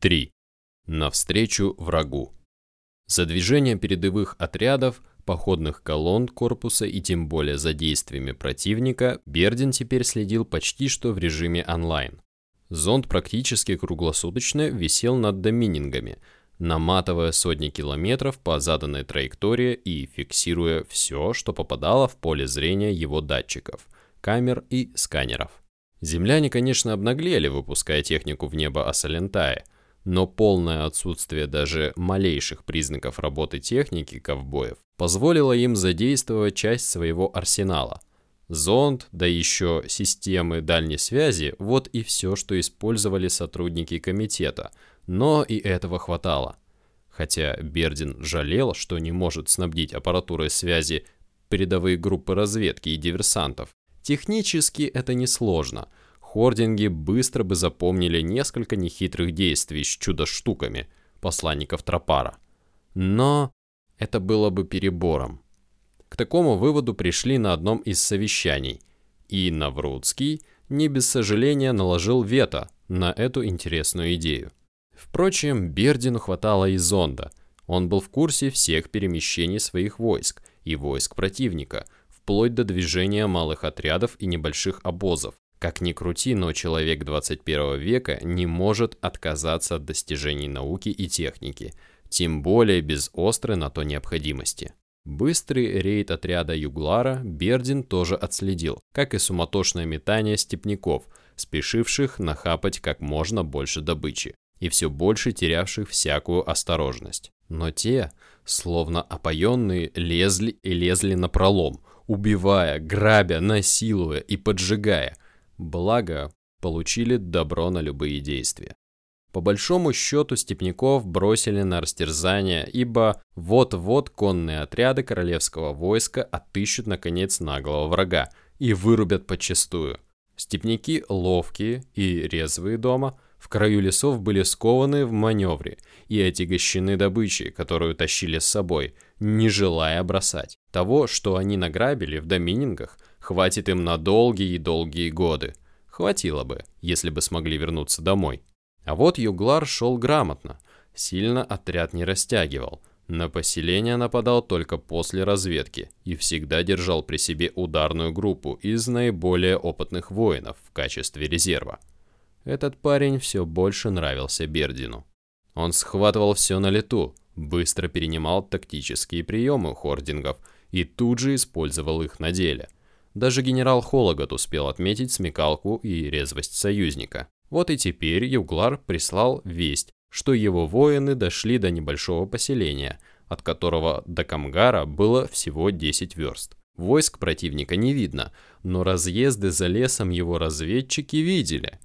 3. Навстречу врагу. За движение передовых отрядов, походных колонн корпуса и тем более за действиями противника Бердин теперь следил почти что в режиме онлайн. Зонд практически круглосуточно висел над доминингами, наматывая сотни километров по заданной траектории и фиксируя все, что попадало в поле зрения его датчиков, камер и сканеров. Земляне, конечно, обнаглели, выпуская технику в небо Асалентая – но полное отсутствие даже малейших признаков работы техники ковбоев позволило им задействовать часть своего арсенала. Зонд, да еще системы дальней связи – вот и все, что использовали сотрудники комитета, но и этого хватало. Хотя Бердин жалел, что не может снабдить аппаратурой связи передовые группы разведки и диверсантов. Технически это несложно – Хординги быстро бы запомнили несколько нехитрых действий с чудо-штуками посланников Тропара. Но это было бы перебором. К такому выводу пришли на одном из совещаний, и Наврудский не без сожаления наложил вето на эту интересную идею. Впрочем, Бердину хватало и зонда. Он был в курсе всех перемещений своих войск и войск противника, вплоть до движения малых отрядов и небольших обозов. Как ни крути, но человек 21 века не может отказаться от достижений науки и техники, тем более без острой на то необходимости. Быстрый рейд отряда Юглара Бердин тоже отследил, как и суматошное метание степняков, спешивших нахапать как можно больше добычи и все больше терявших всякую осторожность. Но те, словно опоенные, лезли и лезли на пролом, убивая, грабя, насилуя и поджигая – Благо, получили добро на любые действия. По большому счету степняков бросили на растерзание, ибо вот-вот конные отряды королевского войска отыщут наконец наглого врага и вырубят подчистую. Степняки ловкие и резвые дома в краю лесов были скованы в маневре и отягощены добычей, которую тащили с собой, не желая бросать. Того, что они награбили в доминингах, Хватит им на долгие и долгие годы. Хватило бы, если бы смогли вернуться домой. А вот Юглар шел грамотно. Сильно отряд не растягивал. На поселение нападал только после разведки и всегда держал при себе ударную группу из наиболее опытных воинов в качестве резерва. Этот парень все больше нравился Бердину. Он схватывал все на лету, быстро перенимал тактические приемы хордингов и тут же использовал их на деле. Даже генерал Хологот успел отметить смекалку и резвость союзника. Вот и теперь Юглар прислал весть, что его воины дошли до небольшого поселения, от которого до Камгара было всего 10 верст. Войск противника не видно, но разъезды за лесом его разведчики видели.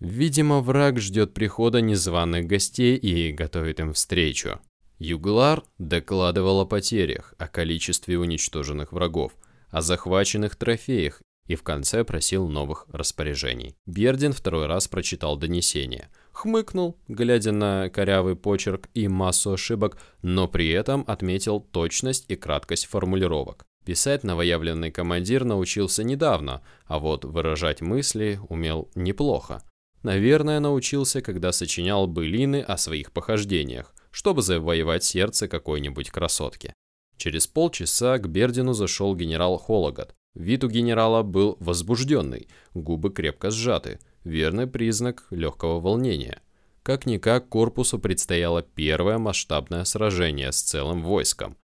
Видимо, враг ждет прихода незваных гостей и готовит им встречу. Юглар докладывал о потерях, о количестве уничтоженных врагов – о захваченных трофеях и в конце просил новых распоряжений. Бердин второй раз прочитал донесение. Хмыкнул, глядя на корявый почерк и массу ошибок, но при этом отметил точность и краткость формулировок. Писать новоявленный командир научился недавно, а вот выражать мысли умел неплохо. Наверное, научился, когда сочинял былины о своих похождениях, чтобы завоевать сердце какой-нибудь красотки. Через полчаса к Бердину зашел генерал Хологат. Вид у генерала был возбужденный, губы крепко сжаты, верный признак легкого волнения. Как-никак корпусу предстояло первое масштабное сражение с целым войском.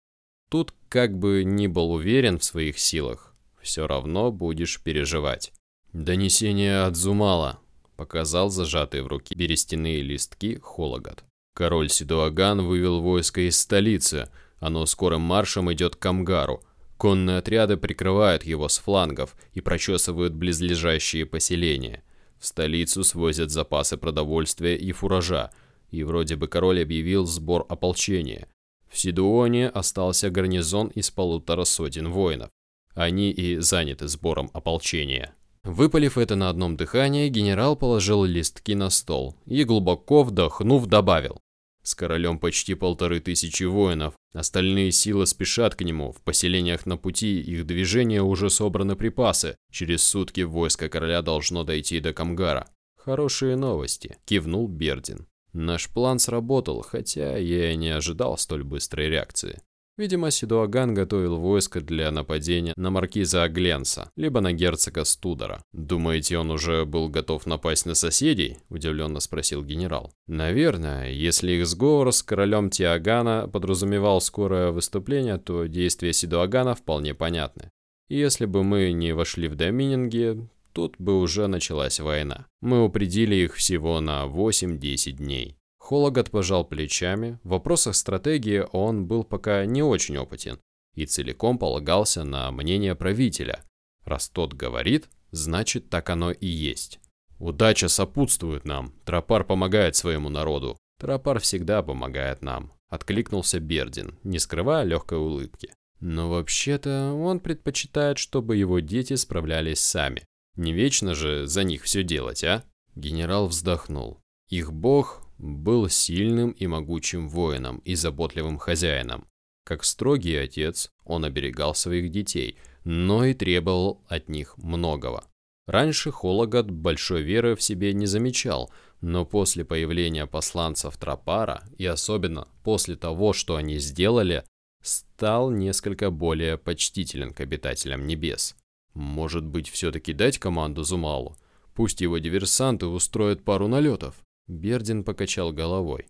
Тут, как бы ни был уверен в своих силах, все равно будешь переживать. «Донесение от Зумала», — показал зажатые в руки берестяные листки Хологат. Король Сидуаган вывел войско из столицы — оно скорым маршем идет к Амгару. Конные отряды прикрывают его с флангов и прочесывают близлежащие поселения. В столицу свозят запасы продовольствия и фуража, и вроде бы король объявил сбор ополчения. В Сидуоне остался гарнизон из полутора сотен воинов. Они и заняты сбором ополчения. Выпалив это на одном дыхании, генерал положил листки на стол и, глубоко вдохнув, добавил. С королем почти полторы тысячи воинов. Остальные силы спешат к нему. В поселениях на пути их движения уже собраны припасы. Через сутки войско короля должно дойти до Камгара. Хорошие новости, кивнул Бердин. Наш план сработал, хотя я и не ожидал столь быстрой реакции. Видимо, Сидуаган готовил войско для нападения на маркиза Агленса, либо на герцога Студора. «Думаете, он уже был готов напасть на соседей?» – удивленно спросил генерал. «Наверное, если их сговор с королем Тиагана подразумевал скорое выступление, то действия Сидуагана вполне понятны. И если бы мы не вошли в Домининги, тут бы уже началась война. Мы упредили их всего на 8-10 дней. Хологат пожал плечами. В вопросах стратегии он был пока не очень опытен и целиком полагался на мнение правителя. Раз тот говорит, значит так оно и есть. Удача сопутствует нам. Тропар помогает своему народу. Тропар всегда помогает нам, откликнулся Бердин, не скрывая легкой улыбки. Но вообще-то он предпочитает, чтобы его дети справлялись сами. Не вечно же за них все делать, а? Генерал вздохнул. Их бог был сильным и могучим воином и заботливым хозяином. Как строгий отец, он оберегал своих детей, но и требовал от них многого. Раньше Хологат большой веры в себе не замечал, но после появления посланцев Тропара, и особенно после того, что они сделали, стал несколько более почтителен к обитателям небес. Может быть, все-таки дать команду Зумалу? Пусть его диверсанты устроят пару налетов. Бердин покачал головой.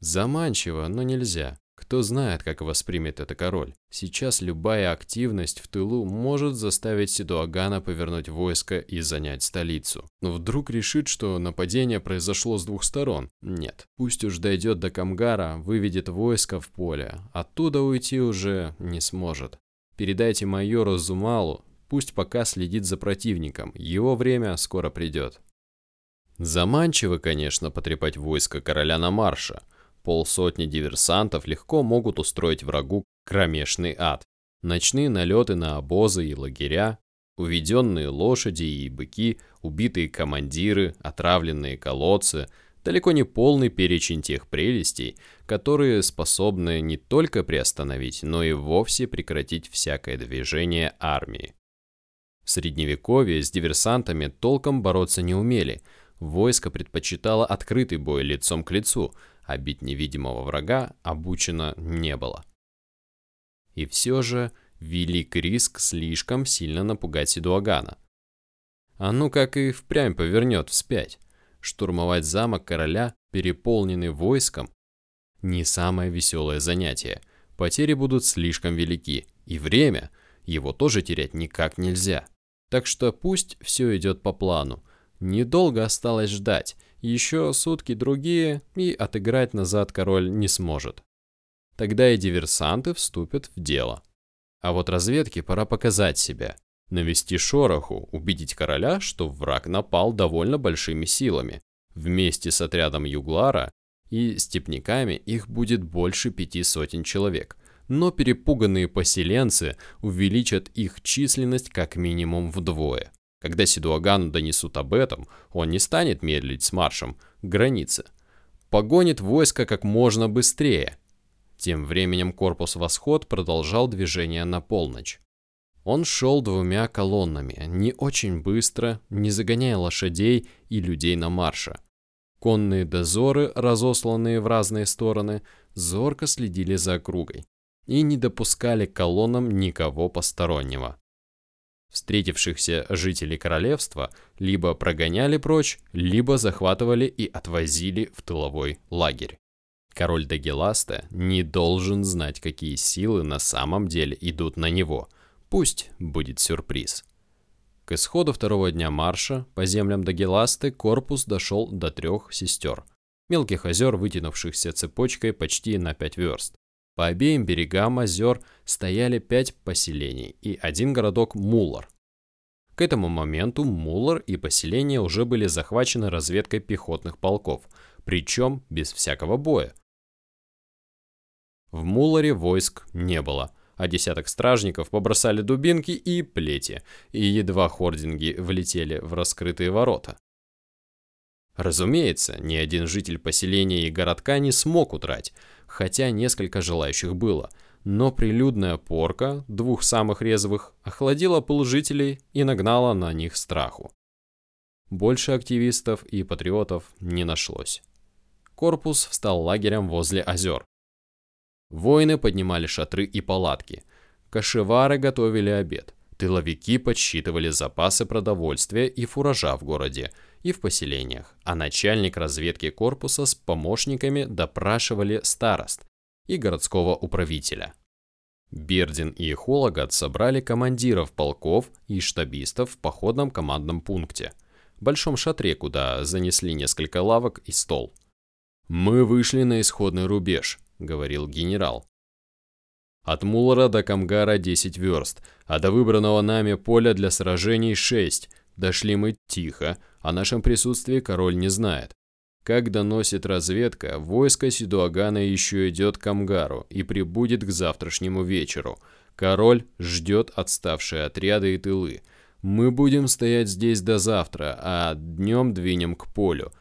Заманчиво, но нельзя. Кто знает, как воспримет это король. Сейчас любая активность в тылу может заставить Сидуагана повернуть войско и занять столицу. Но вдруг решит, что нападение произошло с двух сторон. Нет, пусть уж дойдет до Камгара, выведет войско в поле. Оттуда уйти уже не сможет. Передайте майору Зумалу, пусть пока следит за противником. Его время скоро придет. Заманчиво, конечно, потрепать войско короля на марше. Полсотни диверсантов легко могут устроить врагу кромешный ад. Ночные налеты на обозы и лагеря, уведенные лошади и быки, убитые командиры, отравленные колодцы, далеко не полный перечень тех прелестей, которые способны не только приостановить, но и вовсе прекратить всякое движение армии. В Средневековье с диверсантами толком бороться не умели – Войско предпочитало открытый бой лицом к лицу, а бить невидимого врага обучено не было. И все же велик риск слишком сильно напугать Сидуагана. А ну как и впрямь повернет вспять. Штурмовать замок короля, переполненный войском, не самое веселое занятие. Потери будут слишком велики, и время, его тоже терять никак нельзя. Так что пусть все идет по плану, Недолго осталось ждать, еще сутки другие, и отыграть назад король не сможет. Тогда и диверсанты вступят в дело. А вот разведке пора показать себя, навести шороху, убедить короля, что враг напал довольно большими силами. Вместе с отрядом Юглара и степняками их будет больше пяти сотен человек, но перепуганные поселенцы увеличат их численность как минимум вдвое. Когда Сидуагану донесут об этом, он не станет медлить с маршем к границе. Погонит войско как можно быстрее. Тем временем корпус «Восход» продолжал движение на полночь. Он шел двумя колоннами, не очень быстро, не загоняя лошадей и людей на марше. Конные дозоры, разосланные в разные стороны, зорко следили за округой и не допускали колоннам никого постороннего. Встретившихся жителей королевства либо прогоняли прочь, либо захватывали и отвозили в тыловой лагерь. Король Дагеласта не должен знать, какие силы на самом деле идут на него. Пусть будет сюрприз. К исходу второго дня марша по землям Дагеласты корпус дошел до трех сестер. Мелких озер, вытянувшихся цепочкой почти на пять верст. По обеим берегам озер стояли пять поселений и один городок Муллар. К этому моменту Муллар и поселения уже были захвачены разведкой пехотных полков, причем без всякого боя. В Мулларе войск не было, а десяток стражников побросали дубинки и плети, и едва хординги влетели в раскрытые ворота. Разумеется, ни один житель поселения и городка не смог удрать, хотя несколько желающих было. Но прилюдная порка двух самых резвых охладила пыл жителей и нагнала на них страху. Больше активистов и патриотов не нашлось. корпус встал лагерем возле озер. Воины поднимали шатры и палатки. Кашевары готовили обед. Тыловики подсчитывали запасы продовольствия и фуража в городе и в поселениях, а начальник разведки корпуса с помощниками допрашивали старост и городского управителя. Бердин и Хологат собрали командиров полков и штабистов в походном командном пункте, большом шатре, куда занесли несколько лавок и стол. «Мы вышли на исходный рубеж», — говорил генерал. От Мулара до Камгара 10 верст, а до выбранного нами поля для сражений 6. Дошли мы тихо, о нашем присутствии король не знает. Как доносит разведка, войско Сидуагана еще идет к Амгару и прибудет к завтрашнему вечеру. Король ждет отставшие отряды и тылы. Мы будем стоять здесь до завтра, а днем двинем к полю.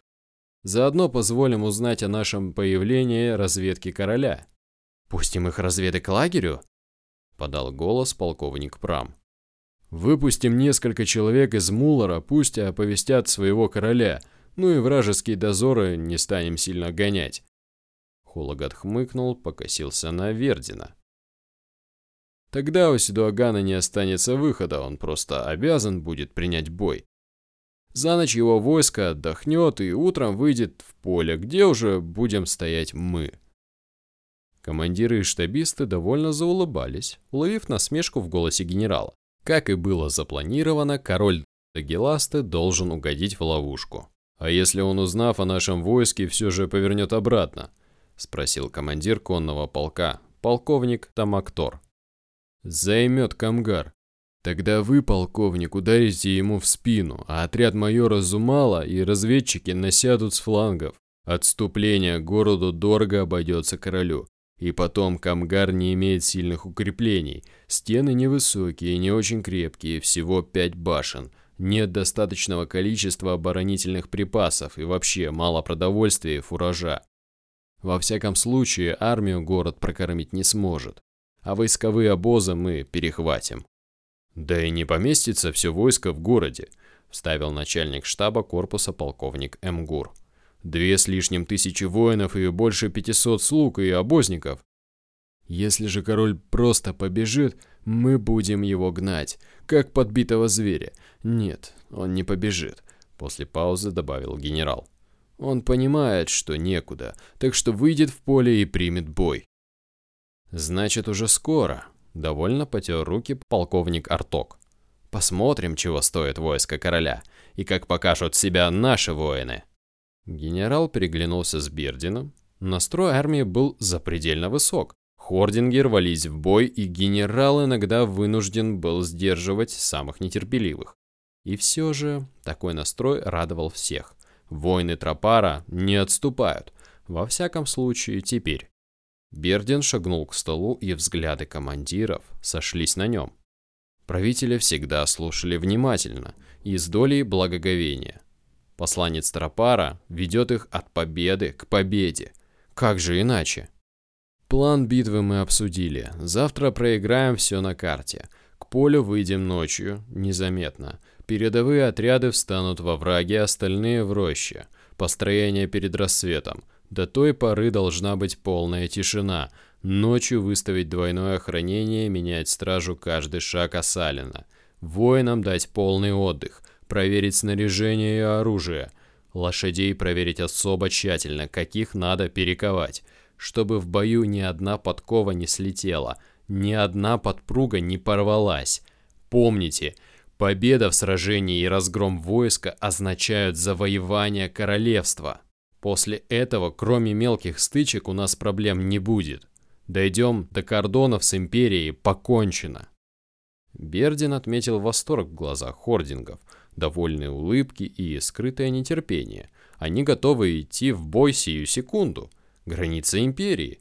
Заодно позволим узнать о нашем появлении разведки короля. «Пустим их разведы к лагерю?» — подал голос полковник Прам. «Выпустим несколько человек из Муллара, пусть оповестят своего короля», ну и вражеские дозоры не станем сильно гонять. Хологат хмыкнул, покосился на Вердина. Тогда у Сидуагана не останется выхода, он просто обязан будет принять бой. За ночь его войско отдохнет и утром выйдет в поле, где уже будем стоять мы. Командиры и штабисты довольно заулыбались, уловив насмешку в голосе генерала. Как и было запланировано, король Дагеласты должен угодить в ловушку. «А если он, узнав о нашем войске, все же повернет обратно?» – спросил командир конного полка, полковник Тамактор. «Займет Камгар. Тогда вы, полковник, ударите ему в спину, а отряд майора Зумала и разведчики насядут с флангов. Отступление к городу дорого обойдется королю. И потом Камгар не имеет сильных укреплений. Стены невысокие, не очень крепкие, всего пять башен – нет достаточного количества оборонительных припасов и вообще мало продовольствия и фуража. Во всяком случае, армию город прокормить не сможет, а войсковые обозы мы перехватим. Да и не поместится все войско в городе, вставил начальник штаба корпуса полковник Мгур. Две с лишним тысячи воинов и больше 500 слуг и обозников. Если же король просто побежит, мы будем его гнать, как подбитого зверя. Нет, он не побежит, после паузы добавил генерал. Он понимает, что некуда, так что выйдет в поле и примет бой. Значит, уже скоро. Довольно потер руки полковник Арток. Посмотрим, чего стоит войско короля, и как покажут себя наши воины. Генерал переглянулся с Бердином. Настрой армии был запредельно высок. Хординги рвались в бой, и генерал иногда вынужден был сдерживать самых нетерпеливых. И все же такой настрой радовал всех. Войны Тропара не отступают, во всяком случае теперь. Бердин шагнул к столу, и взгляды командиров сошлись на нем. Правители всегда слушали внимательно и с долей благоговения. Посланец Тропара ведет их от победы к победе. Как же иначе? План битвы мы обсудили. Завтра проиграем все на карте. К полю выйдем ночью, незаметно. Передовые отряды встанут во враге, остальные в роще. Построение перед рассветом. До той поры должна быть полная тишина. Ночью выставить двойное охранение, менять стражу каждый шаг Асалина. Воинам дать полный отдых, проверить снаряжение и оружие. Лошадей проверить особо тщательно, каких надо перековать чтобы в бою ни одна подкова не слетела, ни одна подпруга не порвалась. Помните, победа в сражении и разгром войска означают завоевание королевства. После этого, кроме мелких стычек, у нас проблем не будет. Дойдем до кордонов с империей, покончено. Бердин отметил восторг в глазах хордингов, довольные улыбки и скрытое нетерпение. Они готовы идти в бой сию секунду – Граница империи.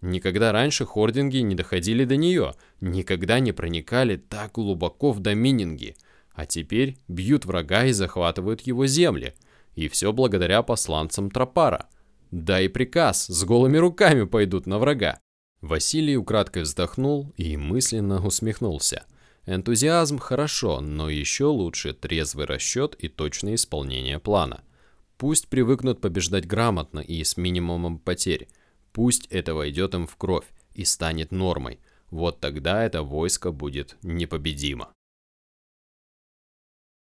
Никогда раньше хординги не доходили до нее, никогда не проникали так глубоко в домининги, а теперь бьют врага и захватывают его земли. И все благодаря посланцам Тропара. Да и приказ, с голыми руками пойдут на врага. Василий украдкой вздохнул и мысленно усмехнулся. Энтузиазм хорошо, но еще лучше трезвый расчет и точное исполнение плана. Пусть привыкнут побеждать грамотно и с минимумом потерь. Пусть это войдет им в кровь и станет нормой. Вот тогда это войско будет непобедимо.